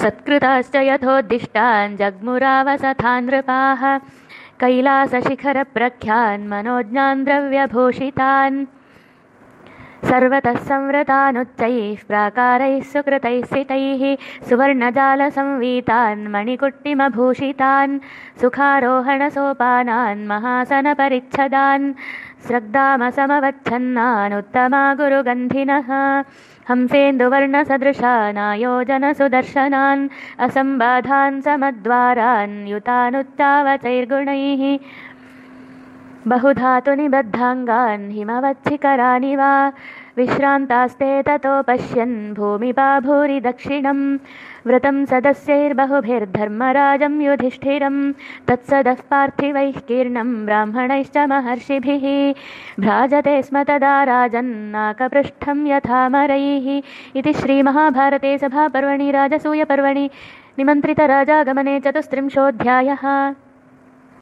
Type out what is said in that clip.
सत्कृताश्च यथोद्दिष्टान् जग्मुरावसथान् नृपाः कैलासशिखरप्रख्यान् मनोज्ञान् द्रव्यभूषितान् सर्वतः संवृतानुच्चैः प्राकारैः सुकृतैः स्थितैः सुवर्णजालसंवीतान् मणिकुट्टिमभूषितान् सुखारोहणसोपानान् महासनपरिच्छदान् स्रग्दामसमवच्छन्नानुत्तमा गुरुगन्धिनः हंसेन्दुवर्णसदृशानायोजनसुदर्शनान् असम्बाधान् समद्वारान् युतानुच्चावचैर्गुणैः बहुधातु निबद्धाङ्गान् हिमवच्छिकराणि वा। विश्रान्तास्ते ततो पश्यन् भूमिपा भूरि दक्षिणं व्रतं सदस्यैर्बहुभिर्धर्मराजं युधिष्ठिरं तत्सदः पार्थिवैः कीर्णं ब्राह्मणैश्च महर्षिभिः। भ्राजते स्म तदा राजन्नाकपृष्ठं यथामरैः इति श्रीमहाभारते सभापर्वणि राजसूयपर्वणि। निमन्त्रितराजागमने चतुस्त्रिंशोऽध्यायः